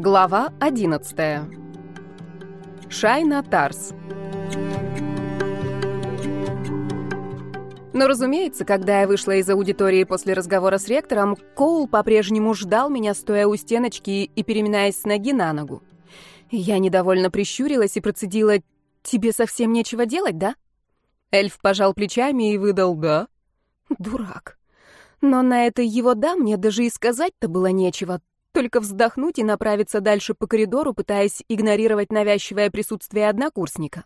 Глава 11. Шайна Тарс. Но, разумеется, когда я вышла из аудитории после разговора с ректором, Коул по-прежнему ждал меня, стоя у стеночки и переминаясь с ноги на ногу. Я недовольно прищурилась и процедила «Тебе совсем нечего делать, да?» Эльф пожал плечами и выдал «Да». Дурак. Но на это его «да» мне даже и сказать-то было нечего, только вздохнуть и направиться дальше по коридору, пытаясь игнорировать навязчивое присутствие однокурсника.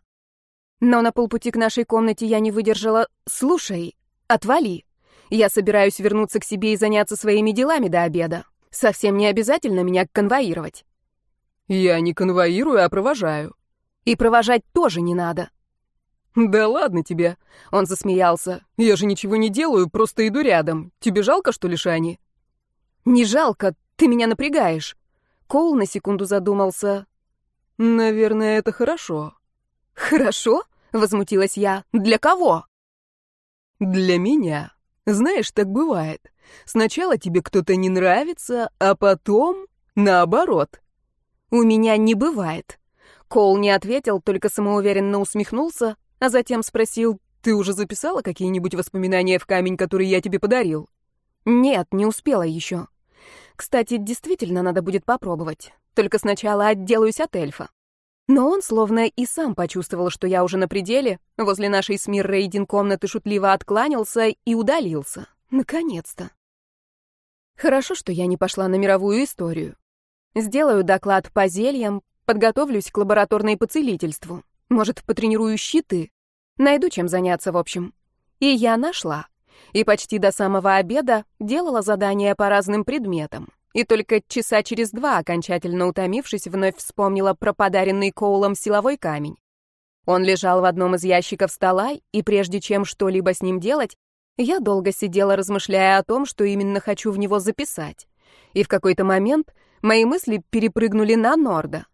Но на полпути к нашей комнате я не выдержала. «Слушай, отвали. Я собираюсь вернуться к себе и заняться своими делами до обеда. Совсем не обязательно меня конвоировать». «Я не конвоирую, а провожаю». «И провожать тоже не надо». «Да ладно тебе», — он засмеялся. «Я же ничего не делаю, просто иду рядом. Тебе жалко, что ли, Шани?» «Не жалко, ты меня напрягаешь. Коул на секунду задумался. Наверное, это хорошо. Хорошо? Возмутилась я. Для кого? Для меня. Знаешь, так бывает. Сначала тебе кто-то не нравится, а потом наоборот. У меня не бывает. Коул не ответил, только самоуверенно усмехнулся, а затем спросил, «Ты уже записала какие-нибудь воспоминания в камень, который я тебе подарил?» «Нет, не успела еще». Кстати, действительно надо будет попробовать. Только сначала отделаюсь от эльфа. Но он словно и сам почувствовал, что я уже на пределе, возле нашей с Мир Рейдин комнаты шутливо откланялся и удалился. Наконец-то. Хорошо, что я не пошла на мировую историю. Сделаю доклад по зельям, подготовлюсь к лабораторной по целительству. Может, потренирую щиты? Найду чем заняться, в общем. И я нашла и почти до самого обеда делала задания по разным предметам. И только часа через два, окончательно утомившись, вновь вспомнила про подаренный Коулом силовой камень. Он лежал в одном из ящиков стола, и прежде чем что-либо с ним делать, я долго сидела, размышляя о том, что именно хочу в него записать. И в какой-то момент мои мысли перепрыгнули на Норда.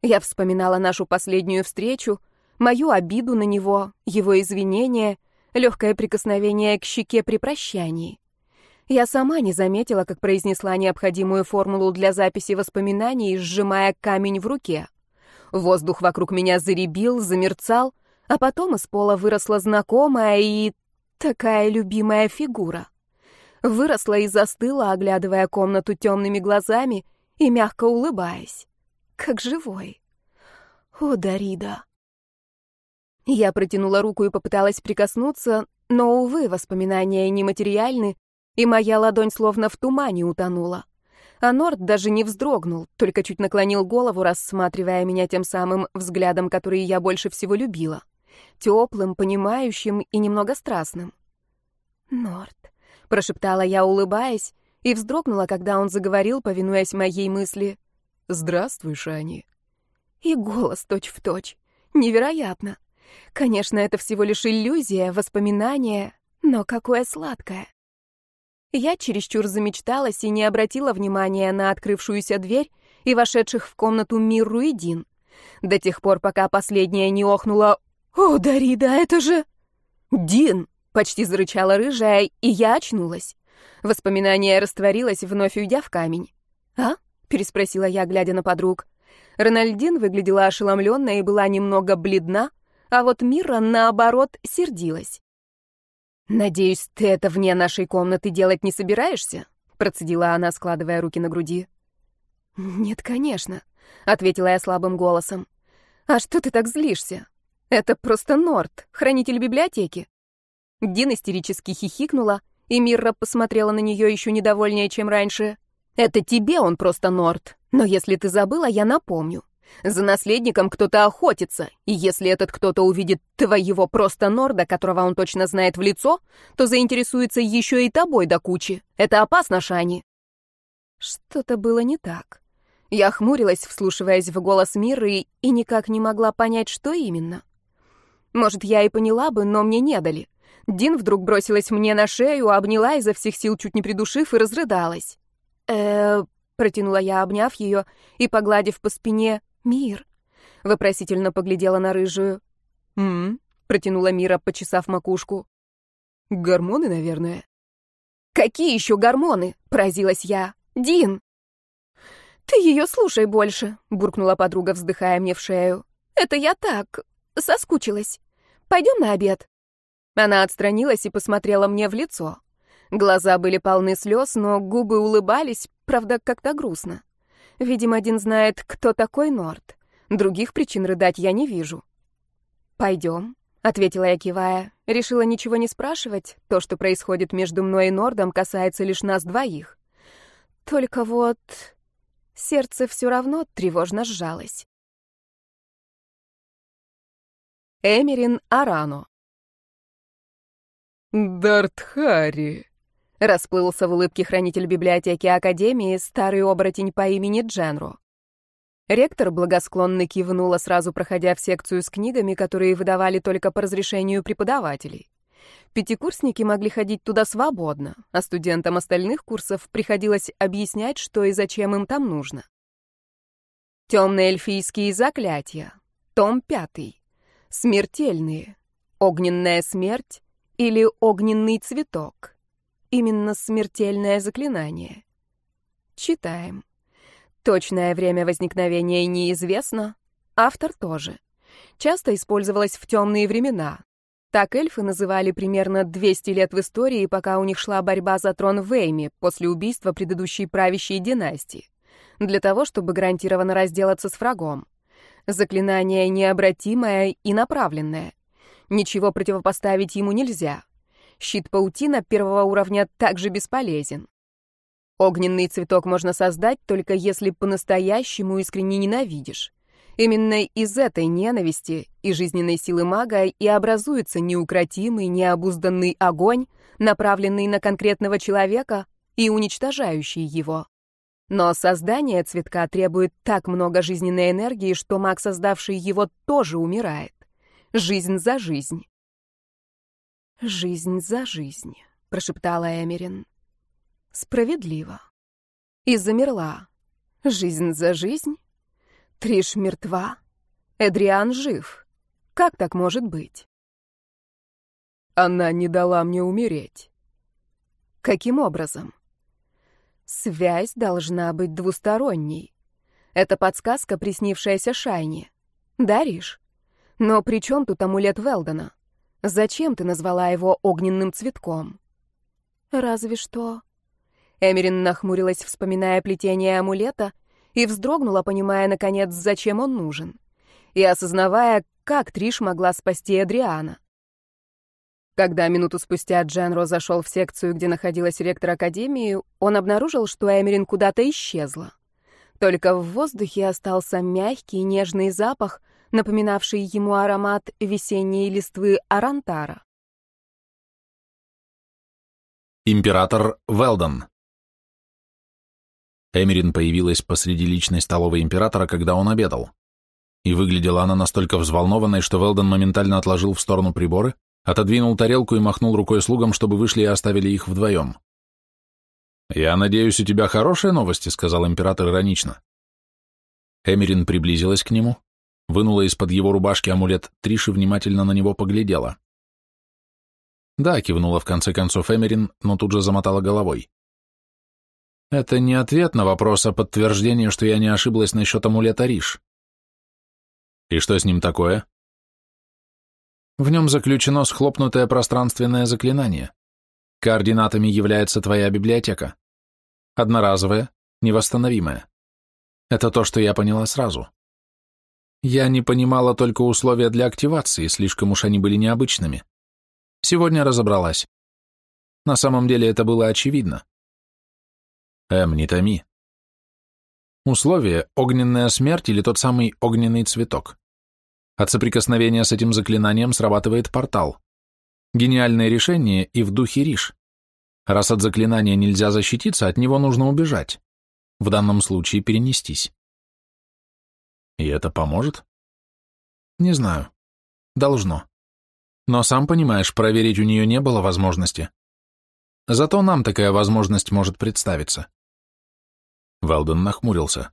Я вспоминала нашу последнюю встречу, мою обиду на него, его извинения — легкое прикосновение к щеке при прощании. Я сама не заметила, как произнесла необходимую формулу для записи воспоминаний, сжимая камень в руке. Воздух вокруг меня заребил, замерцал, а потом из пола выросла знакомая и такая любимая фигура. Выросла и застыла, оглядывая комнату темными глазами и мягко улыбаясь. Как живой. О, Дарида. Я протянула руку и попыталась прикоснуться, но, увы, воспоминания нематериальны, и моя ладонь словно в тумане утонула. А Норд даже не вздрогнул, только чуть наклонил голову, рассматривая меня тем самым взглядом, который я больше всего любила. Теплым, понимающим и немного страстным. «Норд», — прошептала я, улыбаясь, и вздрогнула, когда он заговорил, повинуясь моей мысли. «Здравствуй, Шани». И голос точь-в-точь. Невероятно. Конечно, это всего лишь иллюзия, воспоминание, но какое сладкое. Я чересчур замечталась и не обратила внимания на открывшуюся дверь и вошедших в комнату Мир Руидин. До тех пор, пока последняя не охнула «О, Дарида, это же...» «Дин!» — почти зарычала рыжая, и я очнулась. Воспоминание растворилось, вновь уйдя в камень. «А?» — переспросила я, глядя на подруг. Рональдин выглядела ошеломленно и была немного бледна, а вот Мира, наоборот, сердилась. «Надеюсь, ты это вне нашей комнаты делать не собираешься?» процедила она, складывая руки на груди. «Нет, конечно», — ответила я слабым голосом. «А что ты так злишься? Это просто Норт, хранитель библиотеки». Дин истерически хихикнула, и Мирра посмотрела на нее еще недовольнее, чем раньше. «Это тебе он просто Норт, но если ты забыла, я напомню. За наследником кто-то охотится, и если этот кто-то увидит твоего просто Норда, которого он точно знает в лицо, то заинтересуется еще и тобой до кучи. Это опасно, Шани. Что-то было не так. Я хмурилась, вслушиваясь в голос Миры, и никак не могла понять, что именно. Может, я и поняла бы, но мне не дали. Дин вдруг бросилась мне на шею, обняла изо всех сил, чуть не придушив, и разрыдалась. э протянула я, обняв ее и погладив по спине. «Мир!» — вопросительно поглядела на рыжую. «М-м», протянула Мира, почесав макушку. «Гормоны, наверное». «Какие еще гормоны?» — поразилась я. «Дин!» «Ты ее слушай больше», — буркнула подруга, вздыхая мне в шею. «Это я так, соскучилась. Пойдем на обед». Она отстранилась и посмотрела мне в лицо. Глаза были полны слез, но губы улыбались, правда, как-то грустно. Видимо, один знает, кто такой Норд. Других причин рыдать я не вижу. «Пойдем», — ответила я, кивая. Решила ничего не спрашивать. То, что происходит между мной и Нордом, касается лишь нас двоих. Только вот... Сердце все равно тревожно сжалось. Эмерин Арано «Дартхари», — расплылся в улыбке хранитель библиотеки Академии старый оборотень по имени Дженро. Ректор благосклонно кивнула, сразу проходя в секцию с книгами, которые выдавали только по разрешению преподавателей. Пятикурсники могли ходить туда свободно, а студентам остальных курсов приходилось объяснять, что и зачем им там нужно. Темные эльфийские заклятия. Том пятый. Смертельные. Огненная смерть или огненный цветок. Именно смертельное заклинание. Читаем. Точное время возникновения неизвестно, автор тоже. Часто использовалось в темные времена, так эльфы называли примерно 200 лет в истории, пока у них шла борьба за трон в Эйме после убийства предыдущей правящей династии. Для того, чтобы гарантированно разделаться с врагом. Заклинание необратимое и направленное. Ничего противопоставить ему нельзя. Щит паутина первого уровня также бесполезен. Огненный цветок можно создать только если по-настоящему искренне ненавидишь. Именно из этой ненависти и жизненной силы мага и образуется неукротимый, необузданный огонь, направленный на конкретного человека и уничтожающий его. Но создание цветка требует так много жизненной энергии, что маг, создавший его, тоже умирает. Жизнь за жизнь. «Жизнь за жизнь», — прошептала Эмерин. «Справедливо». И замерла. «Жизнь за жизнь?» Триш мертва. Эдриан жив. Как так может быть? Она не дала мне умереть. Каким образом? Связь должна быть двусторонней. Это подсказка, приснившаяся Шайне. Даришь? Но при чем тут амулет Велдона? Зачем ты назвала его огненным цветком? Разве что... Эмерин нахмурилась, вспоминая плетение амулета — и вздрогнула, понимая, наконец, зачем он нужен, и осознавая, как Триш могла спасти Адриана. Когда минуту спустя Дженро зашел в секцию, где находилась ректор Академии, он обнаружил, что Эмерин куда-то исчезла. Только в воздухе остался мягкий, нежный запах, напоминавший ему аромат весенней листвы Арантара. Император Велдон Эмерин появилась посреди личной столовой императора, когда он обедал. И выглядела она настолько взволнованной, что Велдон моментально отложил в сторону приборы, отодвинул тарелку и махнул рукой слугам, чтобы вышли и оставили их вдвоем. «Я надеюсь, у тебя хорошие новости», — сказал император иронично. Эмерин приблизилась к нему, вынула из-под его рубашки амулет Триши, внимательно на него поглядела. «Да», — кивнула в конце концов Эмерин, но тут же замотала головой. Это не ответ на вопрос, а подтверждение, что я не ошиблась насчет амулета Риш. И что с ним такое? В нем заключено схлопнутое пространственное заклинание. Координатами является твоя библиотека. Одноразовая, невосстановимая. Это то, что я поняла сразу. Я не понимала только условия для активации, слишком уж они были необычными. Сегодня разобралась. На самом деле это было очевидно. Эм, не томи. Условие — огненная смерть или тот самый огненный цветок. От соприкосновения с этим заклинанием срабатывает портал. Гениальное решение и в духе Риш. Раз от заклинания нельзя защититься, от него нужно убежать. В данном случае перенестись. И это поможет? Не знаю. Должно. Но сам понимаешь, проверить у нее не было возможности. Зато нам такая возможность может представиться. Валден нахмурился.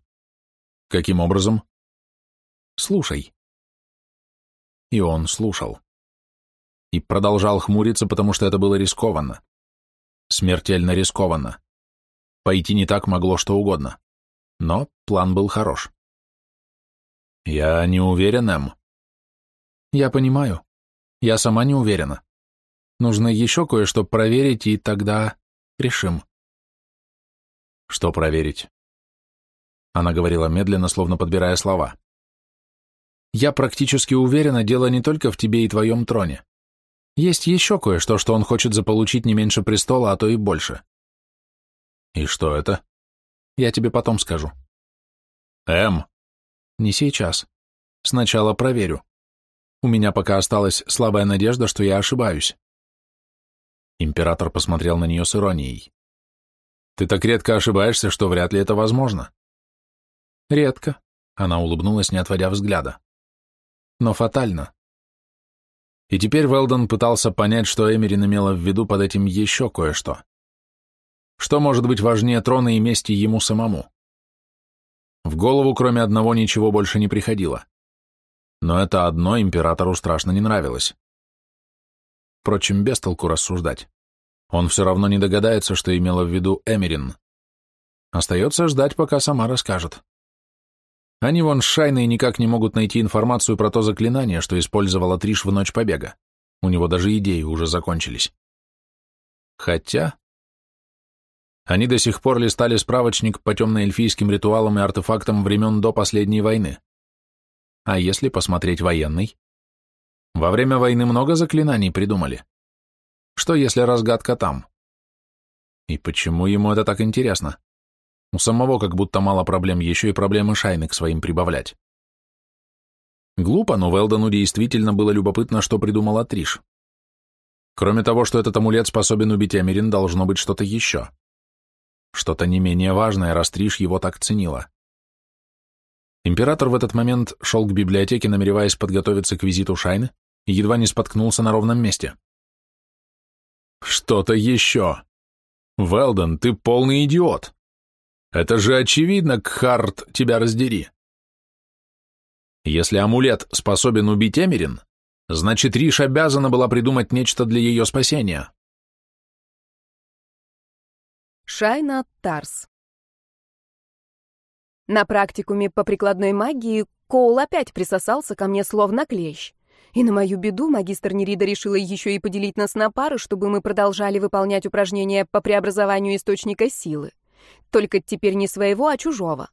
«Каким образом?» «Слушай». И он слушал. И продолжал хмуриться, потому что это было рискованно. Смертельно рискованно. Пойти не так могло что угодно. Но план был хорош. «Я не уверен, Эм». «Я понимаю. Я сама не уверена. Нужно еще кое-что проверить, и тогда решим». «Что проверить?» Она говорила медленно, словно подбирая слова. «Я практически уверена, дело не только в тебе и твоем троне. Есть еще кое-что, что он хочет заполучить не меньше престола, а то и больше». «И что это?» «Я тебе потом скажу». «Эм, не сейчас. Сначала проверю. У меня пока осталась слабая надежда, что я ошибаюсь. Император посмотрел на нее с иронией. Ты так редко ошибаешься, что вряд ли это возможно. Редко. Она улыбнулась, не отводя взгляда. Но фатально. И теперь Велдон пытался понять, что Эмерин имела в виду под этим еще кое-что. Что может быть важнее трона и мести ему самому? В голову, кроме одного, ничего больше не приходило. Но это одно императору страшно не нравилось. Впрочем, без толку рассуждать. Он все равно не догадается, что имела в виду Эмерин. Остается ждать, пока сама расскажет. Они вон с Шайной никак не могут найти информацию про то заклинание, что использовала Триш в ночь побега. У него даже идеи уже закончились. Хотя... Они до сих пор листали справочник по темно-эльфийским ритуалам и артефактам времен до последней войны. А если посмотреть военный? Во время войны много заклинаний придумали. Что если разгадка там? И почему ему это так интересно? У самого как будто мало проблем, еще и проблемы Шайны к своим прибавлять. Глупо, но Велдону действительно было любопытно, что придумала Триш. Кроме того, что этот амулет способен убить Эмерин, должно быть что-то еще. Что-то не менее важное, раз Триш его так ценила. Император в этот момент шел к библиотеке, намереваясь подготовиться к визиту Шайны, и едва не споткнулся на ровном месте. «Что-то еще! Велден, ты полный идиот! Это же очевидно, Кхарт, тебя раздери!» Если амулет способен убить Эмерин, значит, Риш обязана была придумать нечто для ее спасения. Шайна Тарс. На практикуме по прикладной магии Коул опять присосался ко мне словно клещ. И на мою беду магистр Нерида решила еще и поделить нас на пары, чтобы мы продолжали выполнять упражнения по преобразованию источника силы. Только теперь не своего, а чужого.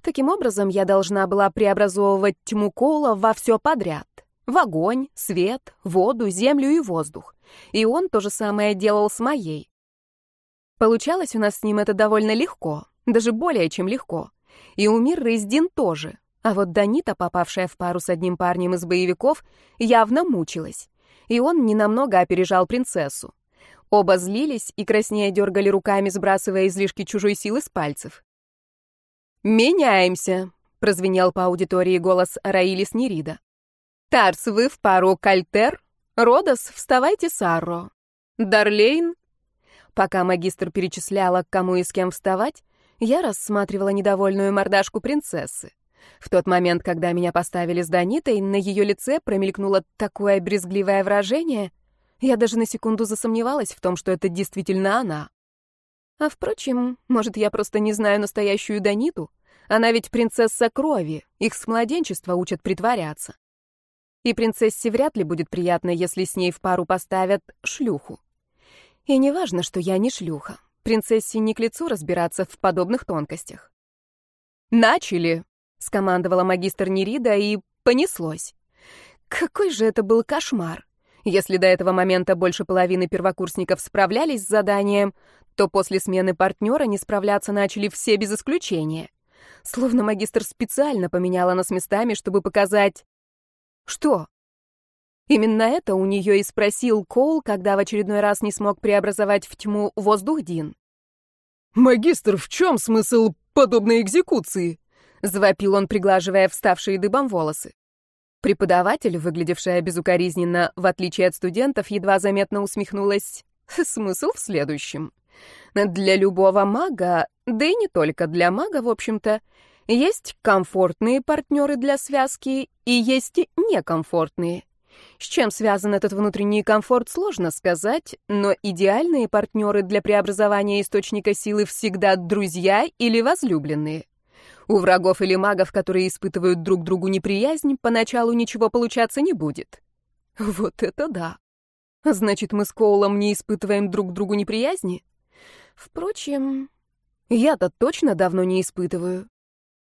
Таким образом, я должна была преобразовывать тьму Коула во все подряд. В огонь, свет, воду, землю и воздух. И он то же самое делал с моей. Получалось у нас с ним это довольно легко, даже более чем легко. И у Мирры и Дин тоже. А вот Данита, попавшая в пару с одним парнем из боевиков, явно мучилась. И он ненамного опережал принцессу. Оба злились и краснея дергали руками, сбрасывая излишки чужой силы с пальцев. «Меняемся», — прозвенел по аудитории голос Раилис Нерида. «Тарс, вы в пару Кальтер. Родос, вставайте Сарро. Дарлейн, Пока магистр перечисляла, кому и с кем вставать, я рассматривала недовольную мордашку принцессы. В тот момент, когда меня поставили с Данитой, на ее лице промелькнуло такое брезгливое выражение, я даже на секунду засомневалась в том, что это действительно она. А впрочем, может, я просто не знаю настоящую Даниту? Она ведь принцесса крови, их с младенчества учат притворяться. И принцессе вряд ли будет приятно, если с ней в пару поставят шлюху. И не важно, что я не шлюха. Принцессе не к лицу разбираться в подобных тонкостях. «Начали!» — скомандовала магистр Нерида, и понеслось. Какой же это был кошмар! Если до этого момента больше половины первокурсников справлялись с заданием, то после смены партнера не справляться начали все без исключения. Словно магистр специально поменяла нас местами, чтобы показать... Что? Именно это у нее и спросил Коул, когда в очередной раз не смог преобразовать в тьму воздух Дин. «Магистр, в чем смысл подобной экзекуции?» — завопил он, приглаживая вставшие дыбом волосы. Преподаватель, выглядевшая безукоризненно, в отличие от студентов, едва заметно усмехнулась. Смысл в следующем. Для любого мага, да и не только для мага, в общем-то, есть комфортные партнеры для связки и есть некомфортные. С чем связан этот внутренний комфорт, сложно сказать, но идеальные партнеры для преобразования источника силы всегда друзья или возлюбленные. У врагов или магов, которые испытывают друг другу неприязнь, поначалу ничего получаться не будет. Вот это да. Значит, мы с Коулом не испытываем друг другу неприязни? Впрочем, я-то точно давно не испытываю.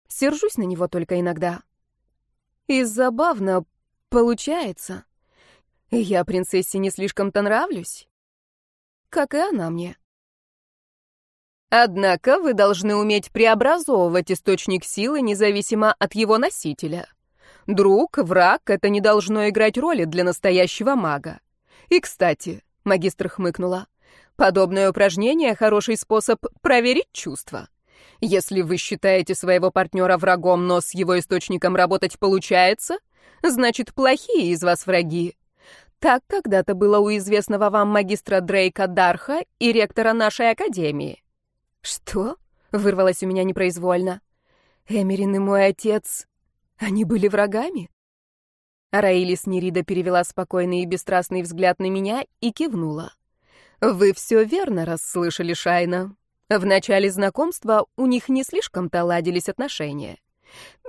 Сержусь на него только иногда. И забавно получается. Я принцессе не слишком-то нравлюсь. Как и она мне. Однако вы должны уметь преобразовывать источник силы независимо от его носителя. Друг, враг — это не должно играть роли для настоящего мага. И, кстати, магистр хмыкнула, подобное упражнение — хороший способ проверить чувства. Если вы считаете своего партнера врагом, но с его источником работать получается, значит, плохие из вас враги. Так когда-то было у известного вам магистра Дрейка Дарха и ректора нашей академии. «Что?» — вырвалось у меня непроизвольно. «Эмерин и мой отец, они были врагами?» Раилис Нерида перевела спокойный и бесстрастный взгляд на меня и кивнула. «Вы все верно расслышали, Шайна. В начале знакомства у них не слишком-то ладились отношения.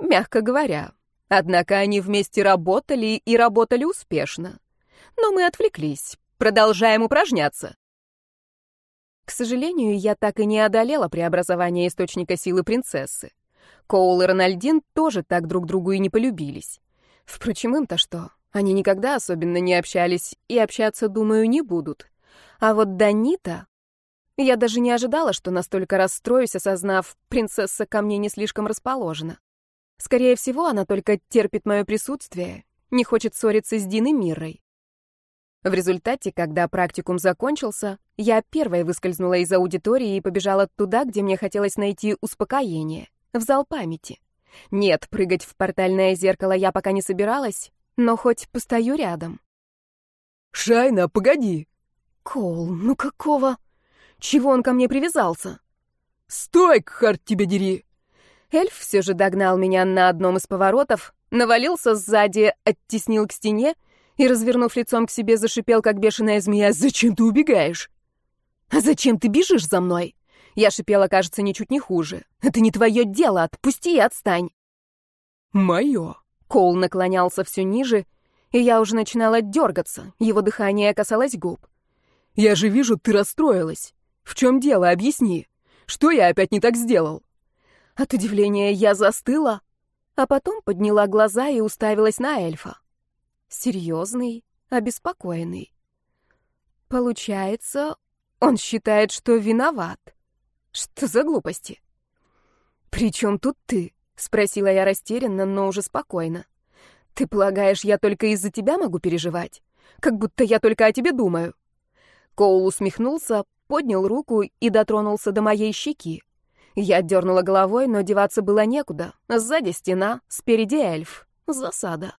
Мягко говоря. Однако они вместе работали и работали успешно. Но мы отвлеклись. Продолжаем упражняться. К сожалению, я так и не одолела преобразование источника силы принцессы. Коул и Рональдин тоже так друг другу и не полюбились. Впрочем, им-то что? Они никогда особенно не общались и общаться, думаю, не будут. А вот Данита... Я даже не ожидала, что настолько расстроюсь, осознав, принцесса ко мне не слишком расположена. Скорее всего, она только терпит мое присутствие, не хочет ссориться с Диной Мирой. В результате, когда практикум закончился, я первой выскользнула из аудитории и побежала туда, где мне хотелось найти успокоение, в зал памяти. Нет, прыгать в портальное зеркало я пока не собиралась, но хоть постою рядом. «Шайна, погоди!» «Коул, ну какого? Чего он ко мне привязался?» «Стой, Харт, тебя дери!» Эльф все же догнал меня на одном из поворотов, навалился сзади, оттеснил к стене и, развернув лицом к себе, зашипел, как бешеная змея. «Зачем ты убегаешь?» «А зачем ты бежишь за мной?» Я шипела, кажется, ничуть не хуже. «Это не твое дело, отпусти и отстань!» «Мое!» Коул наклонялся все ниже, и я уже начинала дергаться, его дыхание касалось губ. «Я же вижу, ты расстроилась. В чем дело, объясни. Что я опять не так сделал?» От удивления я застыла, а потом подняла глаза и уставилась на эльфа серьезный, обеспокоенный. Получается, он считает, что виноват. Что за глупости? «При чем тут ты?» — спросила я растерянно, но уже спокойно. «Ты полагаешь, я только из-за тебя могу переживать? Как будто я только о тебе думаю». Коул усмехнулся, поднял руку и дотронулся до моей щеки. Я дернула головой, но деваться было некуда. Сзади стена, спереди эльф. Засада.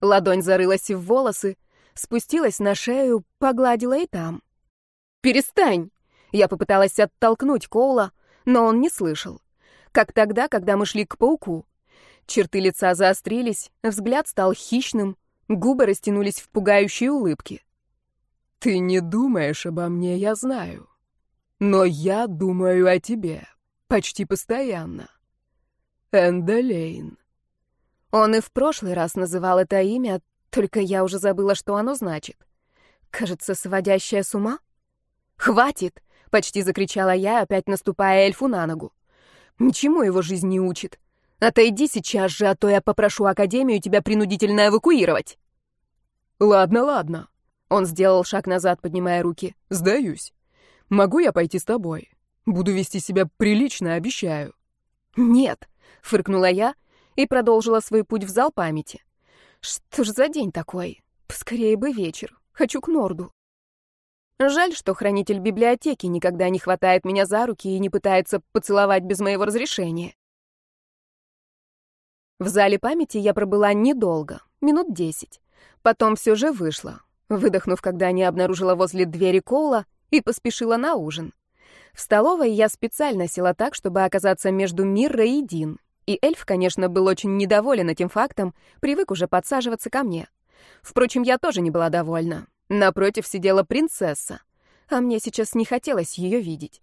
Ладонь зарылась в волосы, спустилась на шею, погладила и там. «Перестань!» Я попыталась оттолкнуть Коула, но он не слышал. Как тогда, когда мы шли к пауку. Черты лица заострились, взгляд стал хищным, губы растянулись в пугающие улыбки. «Ты не думаешь обо мне, я знаю. Но я думаю о тебе. Почти постоянно. Эндалейн. Он и в прошлый раз называл это имя, только я уже забыла, что оно значит. Кажется, сводящая с ума? «Хватит!» — почти закричала я, опять наступая эльфу на ногу. «Ничему его жизнь не учит. Отойди сейчас же, а то я попрошу Академию тебя принудительно эвакуировать». «Ладно, ладно». Он сделал шаг назад, поднимая руки. «Сдаюсь. Могу я пойти с тобой? Буду вести себя прилично, обещаю». «Нет», — фыркнула я, и продолжила свой путь в зал памяти. Что ж за день такой? Поскорее бы вечер. Хочу к Норду. Жаль, что хранитель библиотеки никогда не хватает меня за руки и не пытается поцеловать без моего разрешения. В зале памяти я пробыла недолго, минут десять. Потом все же вышла, выдохнув, когда не обнаружила возле двери Коула и поспешила на ужин. В столовой я специально села так, чтобы оказаться между Миррой и Дин, и эльф, конечно, был очень недоволен этим фактом, привык уже подсаживаться ко мне. Впрочем, я тоже не была довольна. Напротив сидела принцесса, а мне сейчас не хотелось ее видеть.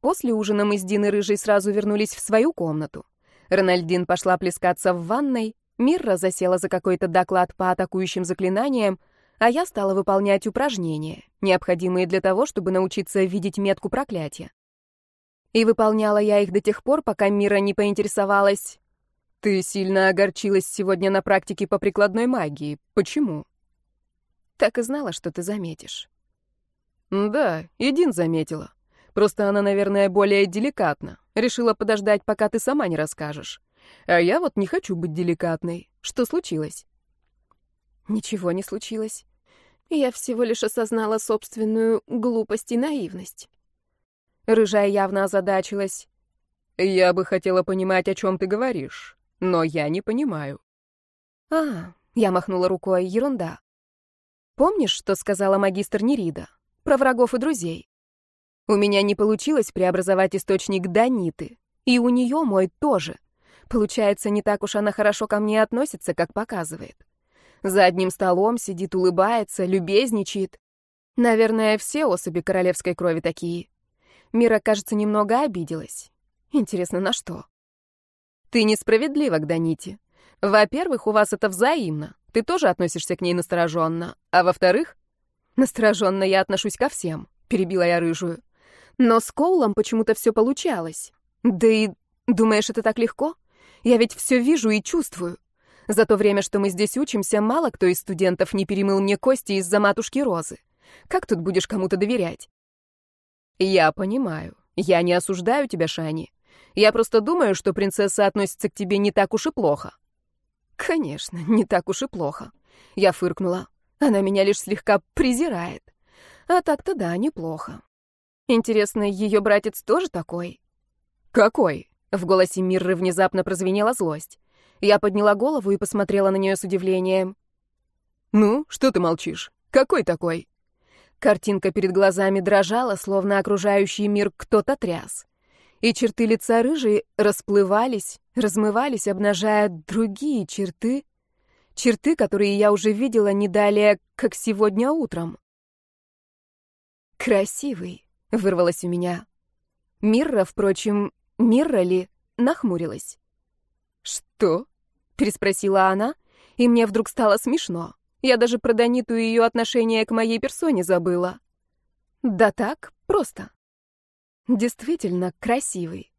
После ужина мы с Диной Рыжей сразу вернулись в свою комнату. Рональдин пошла плескаться в ванной, Мирра засела за какой-то доклад по атакующим заклинаниям, а я стала выполнять упражнения, необходимые для того, чтобы научиться видеть метку проклятия. И выполняла я их до тех пор, пока Мира не поинтересовалась. «Ты сильно огорчилась сегодня на практике по прикладной магии. Почему?» «Так и знала, что ты заметишь». «Да, Един заметила. Просто она, наверное, более деликатна. Решила подождать, пока ты сама не расскажешь. А я вот не хочу быть деликатной. Что случилось?» Ничего не случилось. Я всего лишь осознала собственную глупость и наивность. Рыжая явно озадачилась. «Я бы хотела понимать, о чем ты говоришь, но я не понимаю». «А, я махнула рукой, ерунда. Помнишь, что сказала магистр Нерида? Про врагов и друзей? У меня не получилось преобразовать источник Даниты, и у нее мой тоже. Получается, не так уж она хорошо ко мне относится, как показывает. За одним столом сидит, улыбается, любезничает. Наверное, все особи королевской крови такие. Мира, кажется, немного обиделась. Интересно, на что? Ты несправедлива к Даните. Во-первых, у вас это взаимно. Ты тоже относишься к ней настороженно. А во-вторых, настороженно я отношусь ко всем, перебила я рыжую. Но с Коулом почему-то все получалось. Да и думаешь, это так легко? Я ведь все вижу и чувствую. За то время, что мы здесь учимся, мало кто из студентов не перемыл мне кости из-за матушки Розы. Как тут будешь кому-то доверять? «Я понимаю. Я не осуждаю тебя, Шани. Я просто думаю, что принцесса относится к тебе не так уж и плохо». «Конечно, не так уж и плохо». Я фыркнула. Она меня лишь слегка презирает. А так-то да, неплохо. Интересно, ее братец тоже такой? «Какой?» — в голосе Мирры внезапно прозвенела злость. Я подняла голову и посмотрела на нее с удивлением. «Ну, что ты молчишь? Какой такой?» Картинка перед глазами дрожала, словно окружающий мир кто-то тряс. И черты лица рыжей расплывались, размывались, обнажая другие черты. Черты, которые я уже видела не далее, как сегодня утром. «Красивый», — вырвалось у меня. Мирра, впрочем, Мирра ли, нахмурилась. «Что?» — переспросила она, и мне вдруг стало смешно. Я даже про Даниту и ее отношение к моей персоне забыла. Да так, просто. Действительно красивый.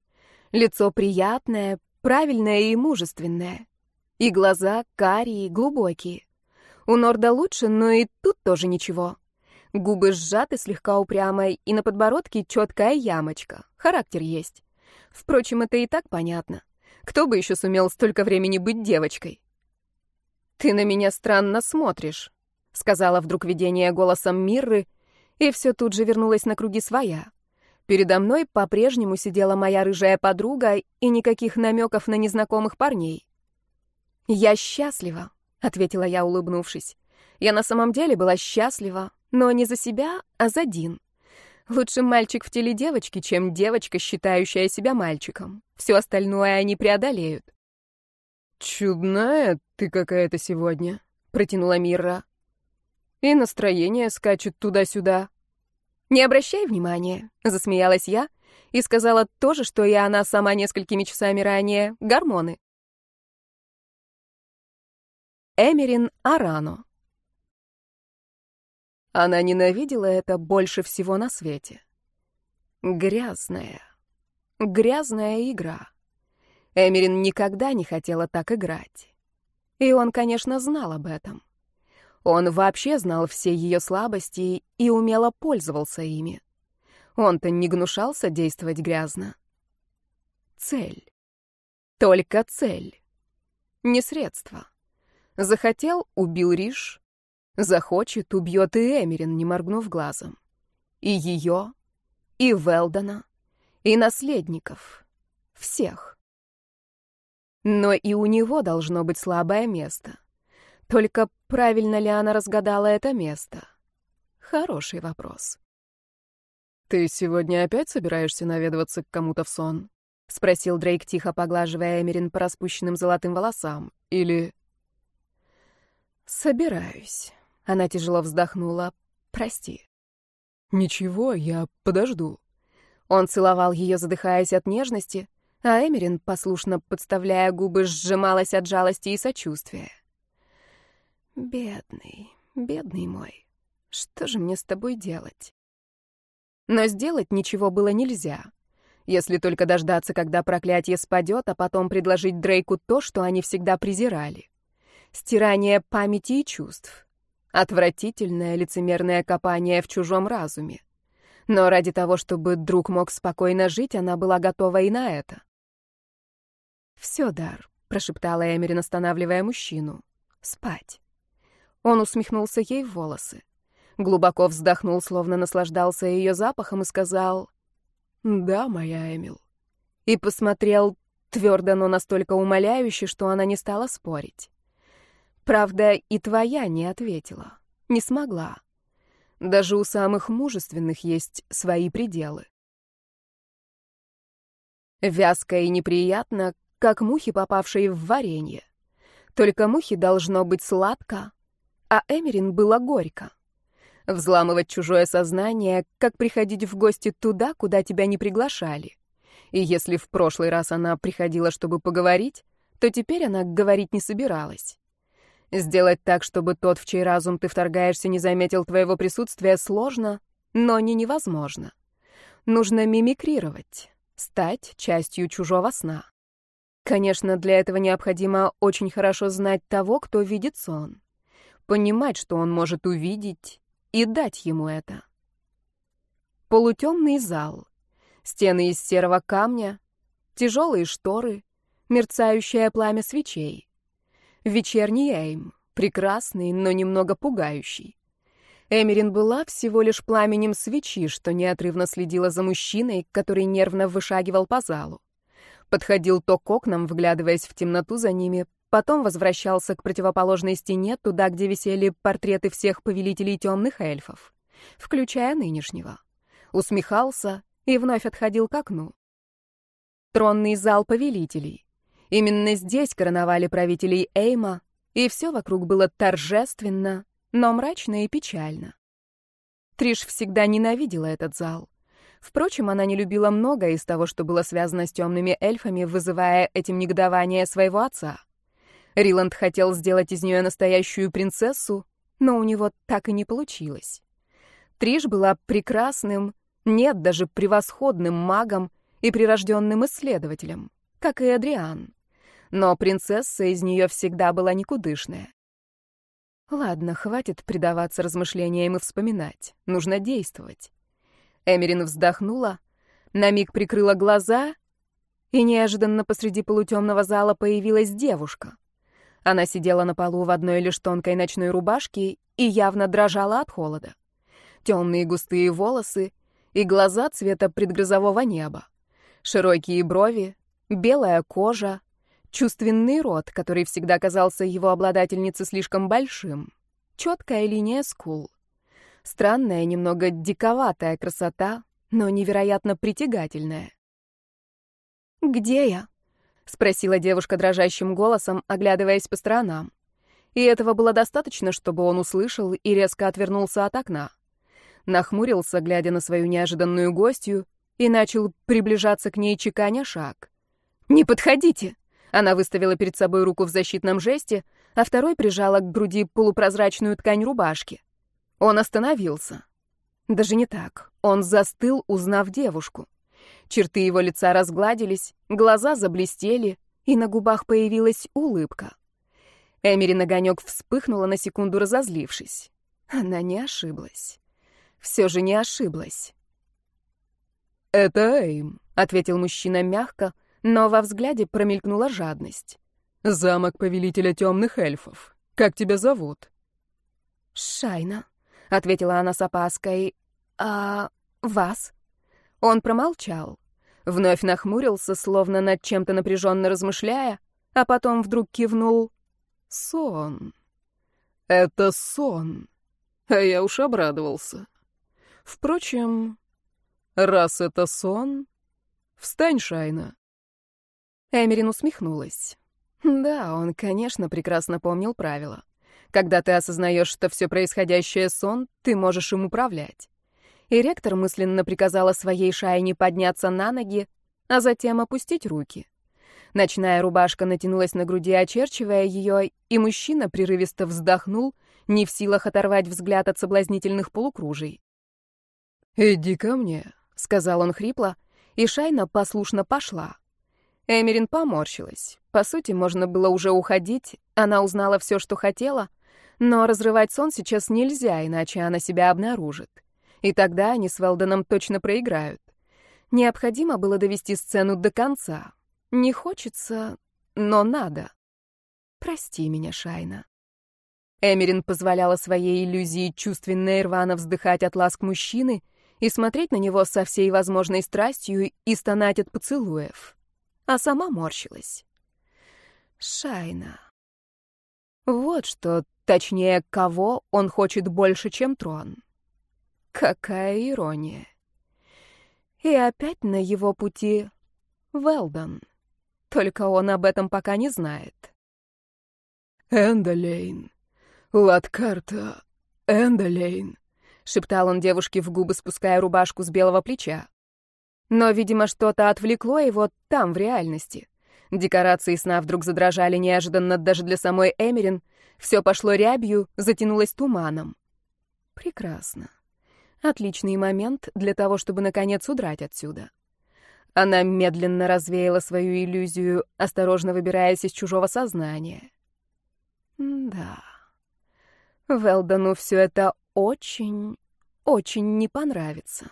Лицо приятное, правильное и мужественное. И глаза карие, глубокие. У Норда лучше, но и тут тоже ничего. Губы сжаты, слегка упрямой, и на подбородке четкая ямочка. Характер есть. Впрочем, это и так понятно. Кто бы еще сумел столько времени быть девочкой? «Ты на меня странно смотришь», — сказала вдруг видение голосом Мирры, и все тут же вернулось на круги своя. Передо мной по-прежнему сидела моя рыжая подруга и никаких намеков на незнакомых парней. «Я счастлива», — ответила я, улыбнувшись. «Я на самом деле была счастлива, но не за себя, а за Дин. Лучше мальчик в теле девочки, чем девочка, считающая себя мальчиком. Все остальное они преодолеют». «Чудная ты какая-то сегодня», — протянула Мира. «И настроение скачет туда-сюда». «Не обращай внимания», — засмеялась я и сказала то же, что и она сама несколькими часами ранее — гормоны. Эмерин Арано Она ненавидела это больше всего на свете. Грязная, грязная игра. Эмерин никогда не хотела так играть. И он, конечно, знал об этом. Он вообще знал все ее слабости и умело пользовался ими. Он-то не гнушался действовать грязно. Цель. Только цель. Не средство. Захотел — убил Риш. Захочет — убьет и Эмерин, не моргнув глазом. И ее, и Велдона, и наследников. Всех. Но и у него должно быть слабое место. Только правильно ли она разгадала это место? Хороший вопрос. «Ты сегодня опять собираешься наведываться к кому-то в сон?» — спросил Дрейк, тихо поглаживая Эмерин по распущенным золотым волосам. «Или...» «Собираюсь». Она тяжело вздохнула. «Прости». «Ничего, я подожду». Он целовал ее, задыхаясь от нежности, А Эмерин, послушно подставляя губы, сжималась от жалости и сочувствия. «Бедный, бедный мой, что же мне с тобой делать?» Но сделать ничего было нельзя. Если только дождаться, когда проклятие спадет, а потом предложить Дрейку то, что они всегда презирали. Стирание памяти и чувств. Отвратительное лицемерное копание в чужом разуме. Но ради того, чтобы друг мог спокойно жить, она была готова и на это. «Все, Дар», — прошептала Эмерин, останавливая мужчину. «Спать». Он усмехнулся ей в волосы. Глубоко вздохнул, словно наслаждался ее запахом, и сказал «Да, моя Эмил». И посмотрел твердо, но настолько умоляюще, что она не стала спорить. Правда, и твоя не ответила. Не смогла. Даже у самых мужественных есть свои пределы. Вязко и неприятно, как мухи, попавшие в варенье. Только мухи должно быть сладко, а Эмерин было горько. Взламывать чужое сознание, как приходить в гости туда, куда тебя не приглашали. И если в прошлый раз она приходила, чтобы поговорить, то теперь она говорить не собиралась. Сделать так, чтобы тот, в чей разум ты вторгаешься, не заметил твоего присутствия, сложно, но не невозможно. Нужно мимикрировать, стать частью чужого сна. Конечно, для этого необходимо очень хорошо знать того, кто видит сон. Понимать, что он может увидеть, и дать ему это. Полутемный зал. Стены из серого камня, тяжелые шторы, мерцающее пламя свечей. Вечерний Эйм, прекрасный, но немного пугающий. Эмерин была всего лишь пламенем свечи, что неотрывно следила за мужчиной, который нервно вышагивал по залу. Подходил то к окнам, вглядываясь в темноту за ними, потом возвращался к противоположной стене, туда, где висели портреты всех повелителей темных эльфов, включая нынешнего. Усмехался и вновь отходил к окну. Тронный зал повелителей. Именно здесь короновали правителей Эйма, и все вокруг было торжественно, но мрачно и печально. Триш всегда ненавидела этот зал. Впрочем, она не любила многое из того, что было связано с темными эльфами, вызывая этим негодование своего отца. Риланд хотел сделать из нее настоящую принцессу, но у него так и не получилось. Триш была прекрасным, нет, даже превосходным магом и прирожденным исследователем, как и Адриан но принцесса из нее всегда была никудышная. Ладно, хватит предаваться размышлениям и вспоминать. Нужно действовать. Эмерин вздохнула, на миг прикрыла глаза, и неожиданно посреди полутемного зала появилась девушка. Она сидела на полу в одной лишь тонкой ночной рубашке и явно дрожала от холода. Темные густые волосы и глаза цвета предгрозового неба. Широкие брови, белая кожа, Чувственный рот, который всегда казался его обладательнице слишком большим. Четкая линия скул. Странная, немного диковатая красота, но невероятно притягательная. «Где я?» — спросила девушка дрожащим голосом, оглядываясь по сторонам. И этого было достаточно, чтобы он услышал и резко отвернулся от окна. Нахмурился, глядя на свою неожиданную гостью, и начал приближаться к ней, чеканя шаг. «Не подходите!» Она выставила перед собой руку в защитном жесте, а второй прижала к груди полупрозрачную ткань рубашки. Он остановился. Даже не так. Он застыл, узнав девушку. Черты его лица разгладились, глаза заблестели, и на губах появилась улыбка. Эмери огонек вспыхнула на секунду, разозлившись. Она не ошиблась. Все же не ошиблась. «Это Эйм», — ответил мужчина мягко, но во взгляде промелькнула жадность. «Замок повелителя темных эльфов. Как тебя зовут?» «Шайна», — ответила она с опаской. «А вас?» Он промолчал. Вновь нахмурился, словно над чем-то напряженно размышляя, а потом вдруг кивнул. «Сон. Это сон». А я уж обрадовался. Впрочем, раз это сон, встань, Шайна. Эмерин усмехнулась. Да, он, конечно, прекрасно помнил правила. Когда ты осознаешь, что все происходящее сон, ты можешь им управлять. И ректор мысленно приказала своей шайне подняться на ноги, а затем опустить руки. Ночная рубашка натянулась на груди, очерчивая ее, и мужчина прерывисто вздохнул, не в силах оторвать взгляд от соблазнительных полукружий. «Иди ко мне», — сказал он хрипло, и Шайна послушно пошла. Эмерин поморщилась. По сути, можно было уже уходить, она узнала все, что хотела, но разрывать сон сейчас нельзя, иначе она себя обнаружит. И тогда они с Велденом точно проиграют. Необходимо было довести сцену до конца. Не хочется, но надо. Прости меня, Шайна. Эмерин позволяла своей иллюзии чувственно и рвано вздыхать от ласк мужчины и смотреть на него со всей возможной страстью и стонать от поцелуев. А сама морщилась. Шайна. Вот что, точнее, кого он хочет больше, чем трон. Какая ирония. И опять на его пути Велдон. Только он об этом пока не знает. «Эндолейн, Латкарта, Эндолейн», — шептал он девушке в губы, спуская рубашку с белого плеча. Но, видимо, что-то отвлекло его там, в реальности. Декорации сна вдруг задрожали неожиданно даже для самой Эмерин. Все пошло рябью, затянулось туманом. Прекрасно. Отличный момент для того, чтобы, наконец, удрать отсюда. Она медленно развеяла свою иллюзию, осторожно выбираясь из чужого сознания. Да. Велдону все это очень, очень не понравится.